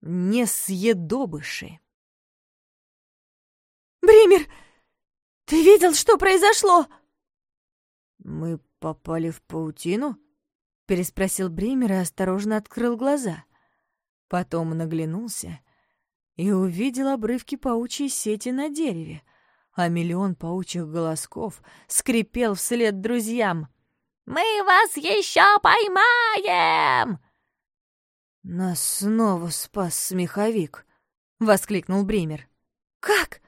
несъедобыши. «Бример, ты видел, что произошло?» «Мы попали в паутину?» — переспросил Бример и осторожно открыл глаза. Потом наглянулся и увидел обрывки паучьей сети на дереве, а миллион паучьих голосков скрипел вслед друзьям. «Мы вас еще поймаем!» «Нас снова спас смеховик!» — воскликнул Бример. «Как?»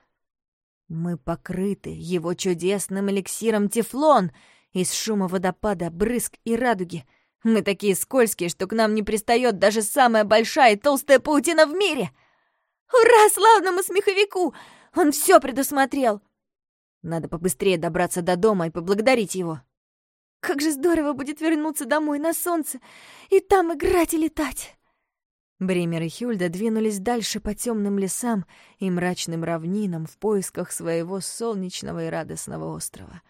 «Мы покрыты его чудесным эликсиром тефлон из шума водопада, брызг и радуги. Мы такие скользкие, что к нам не пристает даже самая большая и толстая паутина в мире!» «Ура славному смеховику! Он все предусмотрел!» «Надо побыстрее добраться до дома и поблагодарить его!» «Как же здорово будет вернуться домой на солнце и там играть и летать!» Бремер и Хюльда двинулись дальше по темным лесам и мрачным равнинам в поисках своего солнечного и радостного острова.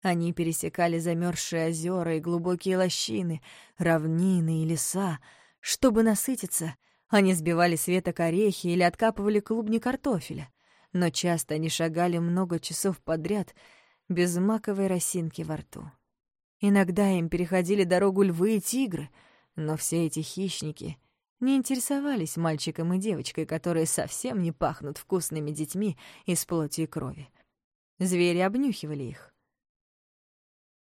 Они пересекали замерзшие озера и глубокие лощины, равнины и леса. Чтобы насытиться, они сбивали с орехи или откапывали клубни картофеля. Но часто они шагали много часов подряд без маковой росинки во рту. Иногда им переходили дорогу львы и тигры, но все эти хищники — не интересовались мальчиком и девочкой, которые совсем не пахнут вкусными детьми из плоти и крови. Звери обнюхивали их.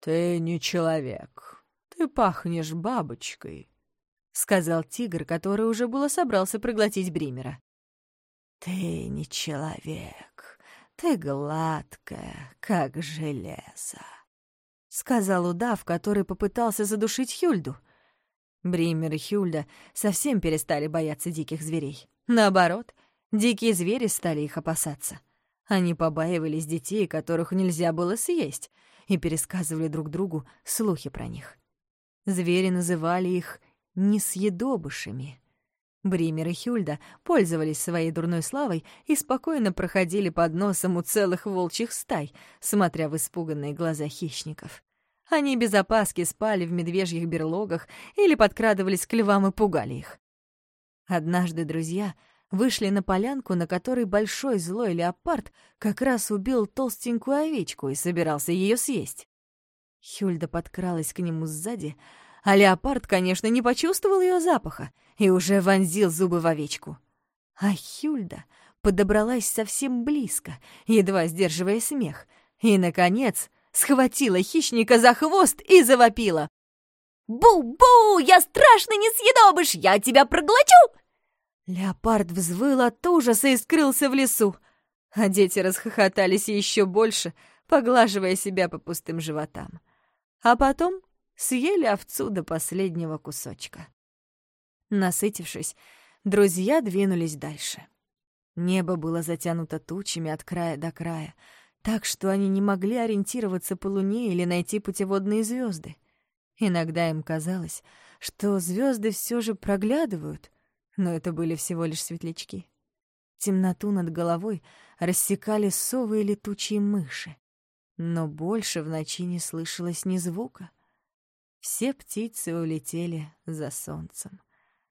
«Ты не человек, ты пахнешь бабочкой», — сказал тигр, который уже было собрался проглотить Бримера. «Ты не человек, ты гладкая, как железо», — сказал удав, который попытался задушить Хюльду — Бример и Хюльда совсем перестали бояться диких зверей. Наоборот, дикие звери стали их опасаться. Они побаивались детей, которых нельзя было съесть, и пересказывали друг другу слухи про них. Звери называли их несъедобышами. Бример и Хюльда пользовались своей дурной славой и спокойно проходили под носом у целых волчьих стай, смотря в испуганные глаза хищников. Они без опаски спали в медвежьих берлогах или подкрадывались к львам и пугали их. Однажды друзья вышли на полянку, на которой большой злой леопард как раз убил толстенькую овечку и собирался ее съесть. Хюльда подкралась к нему сзади, а леопард, конечно, не почувствовал ее запаха и уже вонзил зубы в овечку. А Хюльда подобралась совсем близко, едва сдерживая смех, и, наконец, схватила хищника за хвост и завопила. «Бу-бу! Я страшный несъедобыш! Я тебя проглочу!» Леопард взвыл от ужаса и скрылся в лесу, а дети расхохотались еще больше, поглаживая себя по пустым животам. А потом съели овцу до последнего кусочка. Насытившись, друзья двинулись дальше. Небо было затянуто тучами от края до края, так что они не могли ориентироваться по луне или найти путеводные звезды. Иногда им казалось, что звезды все же проглядывают, но это были всего лишь светлячки. Темноту над головой рассекали совы и летучие мыши, но больше в ночи не слышалось ни звука. Все птицы улетели за солнцем.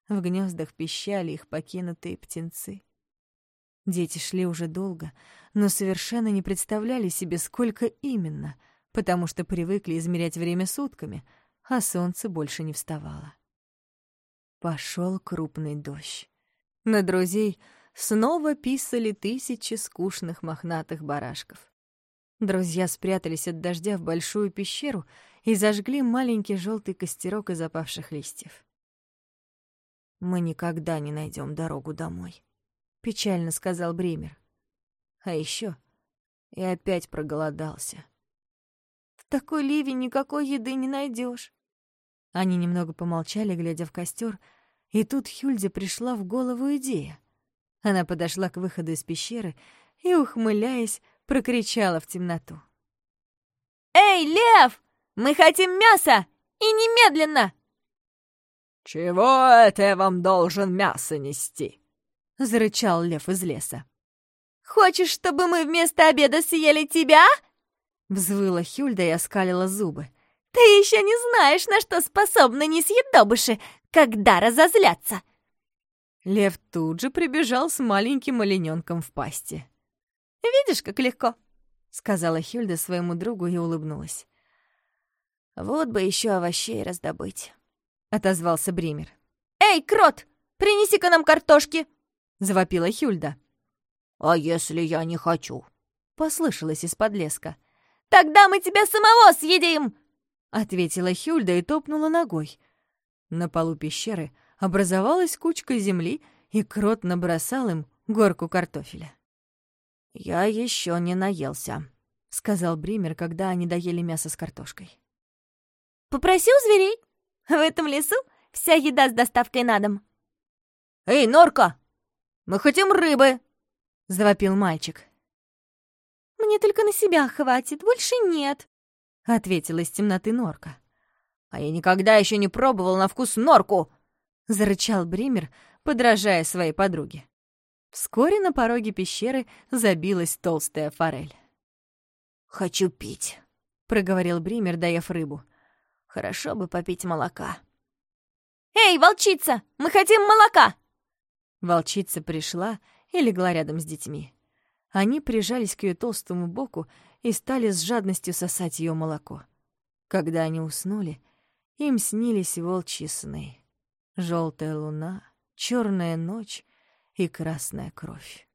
В гнездах пищали их покинутые птенцы. Дети шли уже долго, но совершенно не представляли себе, сколько именно, потому что привыкли измерять время сутками, а солнце больше не вставало. Пошел крупный дождь. На друзей снова писали тысячи скучных мохнатых барашков. Друзья спрятались от дождя в большую пещеру и зажгли маленький желтый костерок из опавших листьев. «Мы никогда не найдем дорогу домой», — печально сказал Бремер. «А еще я опять проголодался». «В такой ливень никакой еды не найдешь. Они немного помолчали, глядя в костер, и тут Хюльде пришла в голову идея. Она подошла к выходу из пещеры и, ухмыляясь, прокричала в темноту. «Эй, лев! Мы хотим мяса! И немедленно!» «Чего это я вам должен мясо нести?» — зарычал лев из леса. «Хочешь, чтобы мы вместо обеда съели тебя?» Взвыла Хюльда и оскалила зубы. «Ты еще не знаешь, на что способны несъедобыши, когда разозлятся!» Лев тут же прибежал с маленьким олененком в пасти. «Видишь, как легко!» — сказала Хюльда своему другу и улыбнулась. «Вот бы еще овощей раздобыть», — отозвался Бример. «Эй, крот, принеси-ка нам картошки!» — завопила Хюльда. «А если я не хочу?» — послышалось из-под леска. «Тогда мы тебя самого съедим!» — ответила Хюльда и топнула ногой. На полу пещеры образовалась кучка земли, и крот набросал им горку картофеля. «Я еще не наелся», — сказал Бример, когда они доели мясо с картошкой. «Попроси у зверей. В этом лесу вся еда с доставкой на дом». «Эй, норка! Мы хотим рыбы!» — завопил мальчик. «Мне только на себя хватит, больше нет», — ответила из темноты норка. «А я никогда еще не пробовал на вкус норку!» — зарычал Бример, подражая своей подруге. Вскоре на пороге пещеры забилась толстая форель. «Хочу пить», — проговорил Бример, доев рыбу. «Хорошо бы попить молока». «Эй, волчица, мы хотим молока!» Волчица пришла и легла рядом с детьми. Они прижались к ее толстому боку и стали с жадностью сосать ее молоко. Когда они уснули, им снились волчьи сны. Желтая луна, черная ночь и красная кровь.